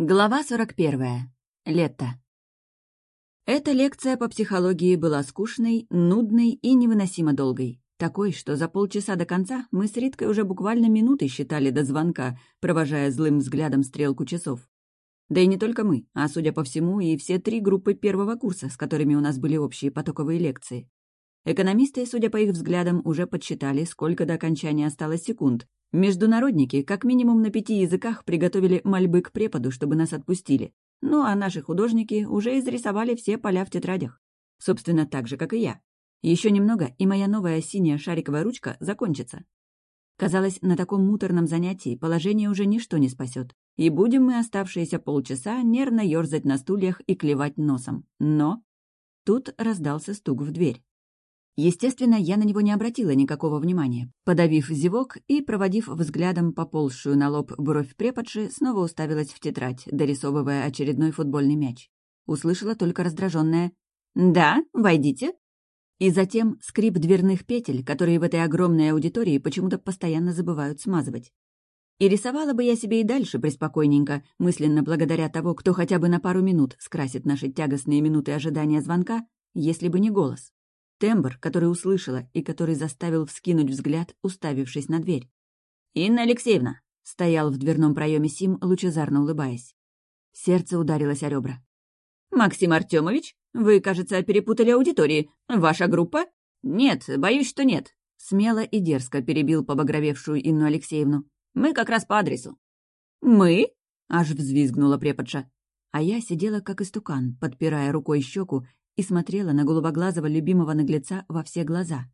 Глава 41. Лето. Эта лекция по психологии была скучной, нудной и невыносимо долгой. Такой, что за полчаса до конца мы с Риткой уже буквально минуты считали до звонка, провожая злым взглядом стрелку часов. Да и не только мы, а, судя по всему, и все три группы первого курса, с которыми у нас были общие потоковые лекции. Экономисты, судя по их взглядам, уже подсчитали, сколько до окончания осталось секунд, Международники как минимум на пяти языках приготовили мольбы к преподу, чтобы нас отпустили. Ну а наши художники уже изрисовали все поля в тетрадях. Собственно, так же, как и я. Еще немного, и моя новая синяя шариковая ручка закончится. Казалось, на таком муторном занятии положение уже ничто не спасет, и будем мы оставшиеся полчаса нервно ерзать на стульях и клевать носом. Но тут раздался стук в дверь. Естественно, я на него не обратила никакого внимания. Подавив зевок и проводив взглядом поползшую на лоб бровь преподши, снова уставилась в тетрадь, дорисовывая очередной футбольный мяч. Услышала только раздраженное «Да, войдите». И затем скрип дверных петель, которые в этой огромной аудитории почему-то постоянно забывают смазывать. И рисовала бы я себе и дальше преспокойненько, мысленно благодаря того, кто хотя бы на пару минут скрасит наши тягостные минуты ожидания звонка, если бы не голос. Тембр, который услышала и который заставил вскинуть взгляд, уставившись на дверь. «Инна Алексеевна!» — стоял в дверном проеме Сим, лучезарно улыбаясь. Сердце ударилось о ребра. «Максим Артемович, вы, кажется, перепутали аудитории. Ваша группа?» «Нет, боюсь, что нет», — смело и дерзко перебил побагровевшую Инну Алексеевну. «Мы как раз по адресу». «Мы?» — аж взвизгнула преподша. А я сидела как истукан, подпирая рукой щеку и смотрела на голубоглазого любимого наглеца во все глаза.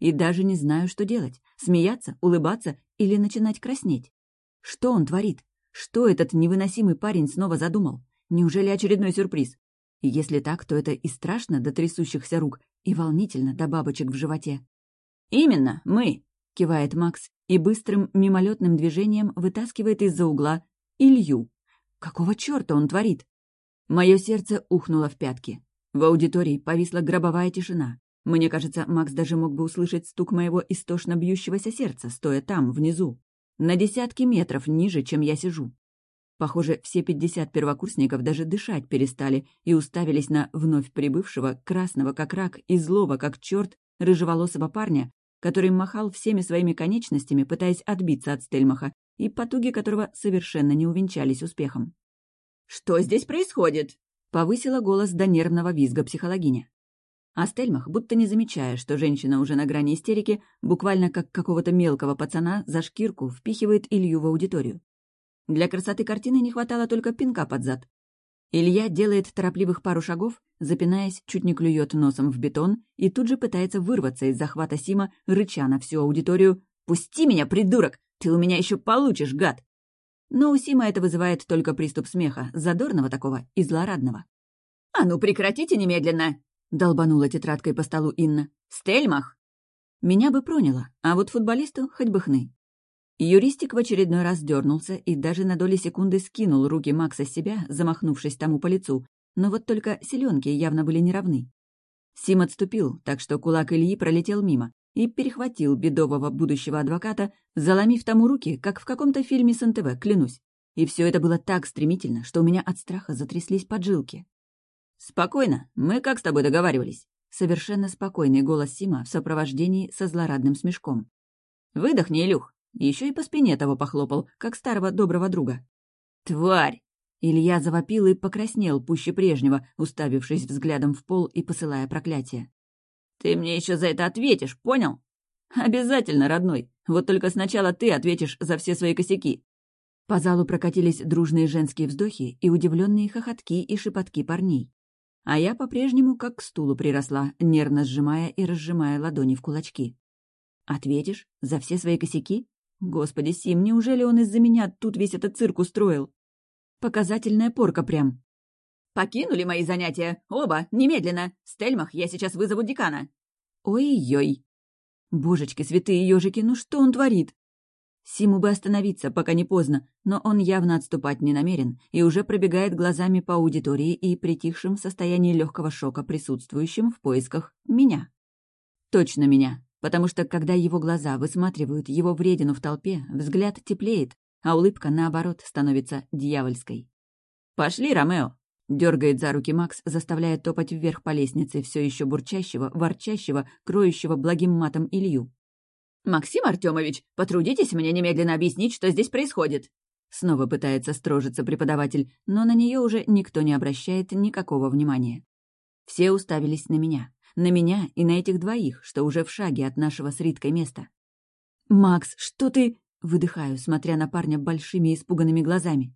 И даже не знаю, что делать — смеяться, улыбаться или начинать краснеть. Что он творит? Что этот невыносимый парень снова задумал? Неужели очередной сюрприз? Если так, то это и страшно до трясущихся рук, и волнительно до бабочек в животе. «Именно, мы!» — кивает Макс и быстрым мимолетным движением вытаскивает из-за угла Илью. Какого черта он творит? Мое сердце ухнуло в пятки. В аудитории повисла гробовая тишина. Мне кажется, Макс даже мог бы услышать стук моего истошно бьющегося сердца, стоя там, внизу, на десятки метров ниже, чем я сижу. Похоже, все пятьдесят первокурсников даже дышать перестали и уставились на вновь прибывшего, красного как рак и злого как черт, рыжеволосого парня, который махал всеми своими конечностями, пытаясь отбиться от Стельмаха, и потуги которого совершенно не увенчались успехом. «Что здесь происходит?» Повысила голос до нервного визга психологиня. А Стельмах, будто не замечая, что женщина уже на грани истерики, буквально как какого-то мелкого пацана за шкирку впихивает Илью в аудиторию. Для красоты картины не хватало только пинка под зад. Илья делает торопливых пару шагов, запинаясь, чуть не клюет носом в бетон и тут же пытается вырваться из захвата Сима, рыча на всю аудиторию «Пусти меня, придурок! Ты у меня еще получишь, гад!» Но у Сима это вызывает только приступ смеха, задорного такого и злорадного. «А ну прекратите немедленно!» — долбанула тетрадкой по столу Инна. «Стельмах!» Меня бы проняло, а вот футболисту хоть бы хны. Юристик в очередной раз дернулся и даже на доли секунды скинул руки Макса с себя, замахнувшись тому по лицу, но вот только селенки явно были неравны. Сим отступил, так что кулак Ильи пролетел мимо, и перехватил бедового будущего адвоката, заломив тому руки, как в каком-то фильме с НТВ, клянусь. И все это было так стремительно, что у меня от страха затряслись поджилки. «Спокойно, мы как с тобой договаривались?» Совершенно спокойный голос Сима в сопровождении со злорадным смешком. «Выдохни, Илюх!» Еще и по спине того похлопал, как старого доброго друга. «Тварь!» Илья завопил и покраснел пуще прежнего, уставившись взглядом в пол и посылая проклятие. Ты мне еще за это ответишь, понял? Обязательно, родной. Вот только сначала ты ответишь за все свои косяки. По залу прокатились дружные женские вздохи и удивленные хохотки и шепотки парней. А я по-прежнему как к стулу приросла, нервно сжимая и разжимая ладони в кулачки. «Ответишь? За все свои косяки? Господи, Сим, неужели он из-за меня тут весь этот цирк устроил? Показательная порка прям. «Покинули мои занятия! Оба! Немедленно! Стельмах, я сейчас вызову декана!» «Ой-ой!» «Божечки, святые ежики, ну что он творит?» Симу бы остановиться, пока не поздно, но он явно отступать не намерен и уже пробегает глазами по аудитории и притихшим в состоянии легкого шока присутствующим в поисках меня. Точно меня, потому что когда его глаза высматривают его вредину в толпе, взгляд теплеет, а улыбка, наоборот, становится дьявольской. «Пошли, Ромео!» — дергает за руки Макс, заставляя топать вверх по лестнице все еще бурчащего, ворчащего, кроющего благим матом Илью. «Максим Артемович, потрудитесь мне немедленно объяснить, что здесь происходит!» Снова пытается строжиться преподаватель, но на нее уже никто не обращает никакого внимания. Все уставились на меня. На меня и на этих двоих, что уже в шаге от нашего с Риткой места. «Макс, что ты...» — выдыхаю, смотря на парня большими испуганными глазами.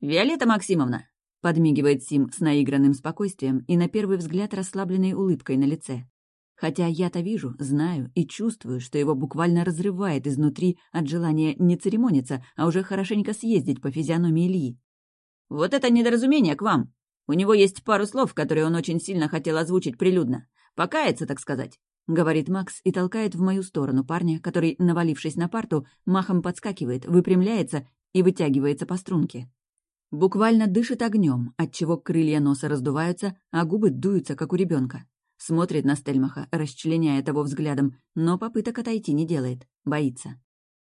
«Виолетта Максимовна!» — подмигивает Сим с наигранным спокойствием и на первый взгляд расслабленной улыбкой на лице. Хотя я-то вижу, знаю и чувствую, что его буквально разрывает изнутри от желания не церемониться, а уже хорошенько съездить по физиономии Ильи. «Вот это недоразумение к вам. У него есть пару слов, которые он очень сильно хотел озвучить прилюдно. Покаяться, так сказать. — говорит Макс и толкает в мою сторону парня, который, навалившись на парту, махом подскакивает, выпрямляется и вытягивается по струнке. Буквально дышит огнем, отчего крылья носа раздуваются, а губы дуются, как у ребенка. Смотрит на Стельмаха, расчленяя того взглядом, но попыток отойти не делает, боится.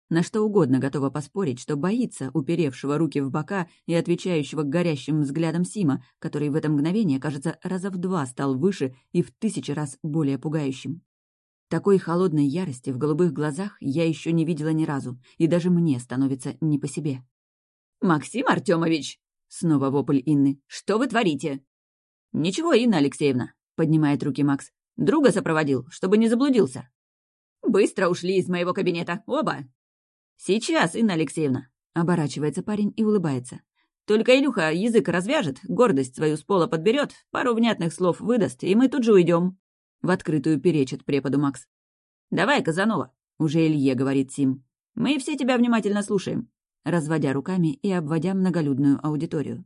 На что угодно готова поспорить, что боится уперевшего руки в бока и отвечающего горящим взглядом Сима, который в это мгновение, кажется, раза в два стал выше и в тысячи раз более пугающим. Такой холодной ярости в голубых глазах я еще не видела ни разу, и даже мне становится не по себе. «Максим Артемович!» — снова вопль Инны. «Что вы творите?» «Ничего, Инна Алексеевна», — поднимает руки Макс. «Друга сопроводил, чтобы не заблудился». «Быстро ушли из моего кабинета, оба!» «Сейчас, Инна Алексеевна!» — оборачивается парень и улыбается. «Только Илюха язык развяжет, гордость свою с пола подберет, пару внятных слов выдаст, и мы тут же уйдем. В открытую перечит преподу Макс. «Давай, Казанова!» — уже Илье говорит Сим. «Мы все тебя внимательно слушаем», разводя руками и обводя многолюдную аудиторию.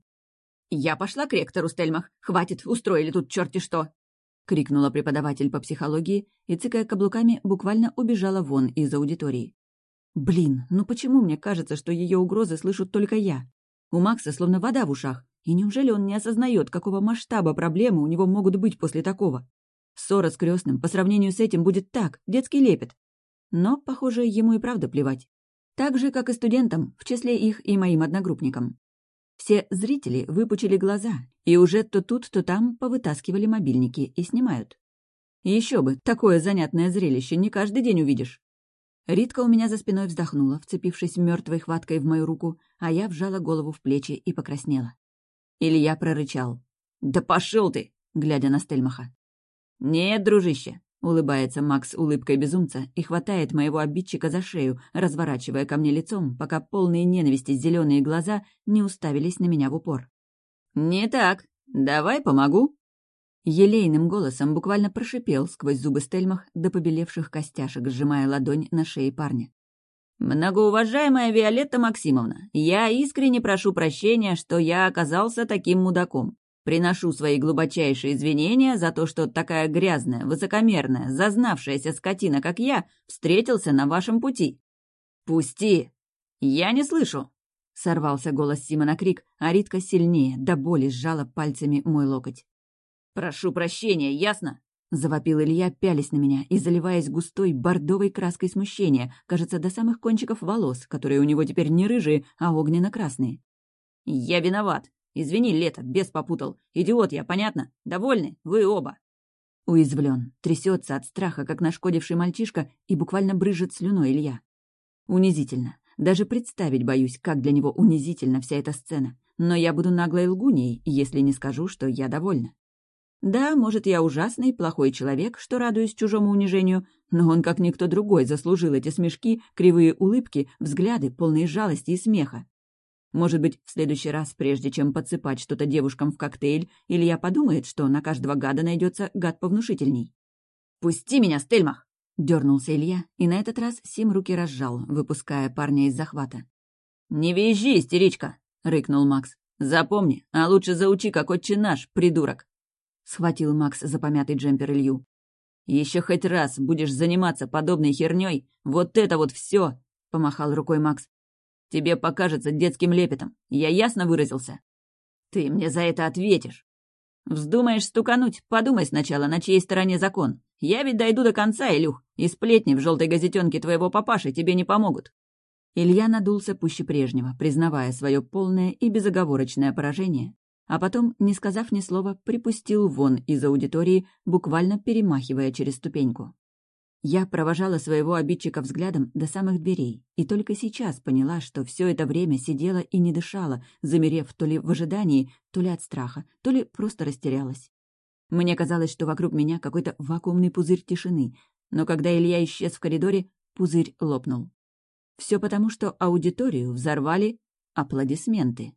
«Я пошла к ректору, Стельмах. Хватит, устроили тут черти что!» — крикнула преподаватель по психологии и, цыкая каблуками, буквально убежала вон из аудитории. Блин, ну почему мне кажется, что ее угрозы слышу только я? У Макса словно вода в ушах. И неужели он не осознает, какого масштаба проблемы у него могут быть после такого? Ссора с крестным по сравнению с этим будет так, детский лепет. Но, похоже, ему и правда плевать. Так же, как и студентам, в числе их и моим одногруппникам. Все зрители выпучили глаза и уже то тут, то там повытаскивали мобильники и снимают. Еще бы, такое занятное зрелище не каждый день увидишь. Ритка у меня за спиной вздохнула, вцепившись мертвой хваткой в мою руку, а я вжала голову в плечи и покраснела. Илья прорычал. «Да пошел ты!» — глядя на Стельмаха. «Нет, дружище!» — улыбается Макс улыбкой безумца и хватает моего обидчика за шею, разворачивая ко мне лицом, пока полные ненависти зеленые глаза не уставились на меня в упор. «Не так. Давай помогу!» Елейным голосом буквально прошипел сквозь зубы Стельмах до побелевших костяшек, сжимая ладонь на шее парня. «Многоуважаемая Виолетта Максимовна, я искренне прошу прощения, что я оказался таким мудаком. Приношу свои глубочайшие извинения за то, что такая грязная, высокомерная, зазнавшаяся скотина, как я, встретился на вашем пути. Пусти! Я не слышу!» Сорвался голос Сима на крик, а Ритка сильнее, до боли сжала пальцами мой локоть. «Прошу прощения, ясно?» — завопил Илья, пялись на меня и заливаясь густой бордовой краской смущения, кажется, до самых кончиков волос, которые у него теперь не рыжие, а огненно-красные. «Я виноват. Извини, Лето, бес попутал. Идиот я, понятно? Довольны? Вы оба». Уязвлен, трясется от страха, как нашкодивший мальчишка, и буквально брыжет слюной Илья. Унизительно. Даже представить боюсь, как для него унизительна вся эта сцена. Но я буду наглой лгуней, если не скажу, что я довольна. Да, может, я ужасный, плохой человек, что радуюсь чужому унижению, но он, как никто другой, заслужил эти смешки, кривые улыбки, взгляды, полные жалости и смеха. Может быть, в следующий раз, прежде чем подсыпать что-то девушкам в коктейль, Илья подумает, что на каждого гада найдется гад повнушительней. «Пусти меня, Стельмах!» — дернулся Илья, и на этот раз Сим руки разжал, выпуская парня из захвата. «Не визжи, истеричка!» — рыкнул Макс. «Запомни, а лучше заучи, как отче наш, придурок!» схватил Макс за помятый джемпер Илью. Еще хоть раз будешь заниматься подобной херней, вот это вот все, помахал рукой Макс. Тебе покажется детским лепетом. Я ясно выразился? Ты мне за это ответишь. Вздумаешь стукануть, подумай сначала, на чьей стороне закон. Я ведь дойду до конца, Илюх, и сплетни в желтой газетенке твоего папаши тебе не помогут. Илья надулся пуще прежнего, признавая свое полное и безоговорочное поражение, а потом, не сказав ни слова, припустил вон из аудитории, буквально перемахивая через ступеньку. Я провожала своего обидчика взглядом до самых дверей, и только сейчас поняла, что все это время сидела и не дышала, замерев то ли в ожидании, то ли от страха, то ли просто растерялась. Мне казалось, что вокруг меня какой-то вакуумный пузырь тишины, но когда Илья исчез в коридоре, пузырь лопнул. Все потому, что аудиторию взорвали аплодисменты.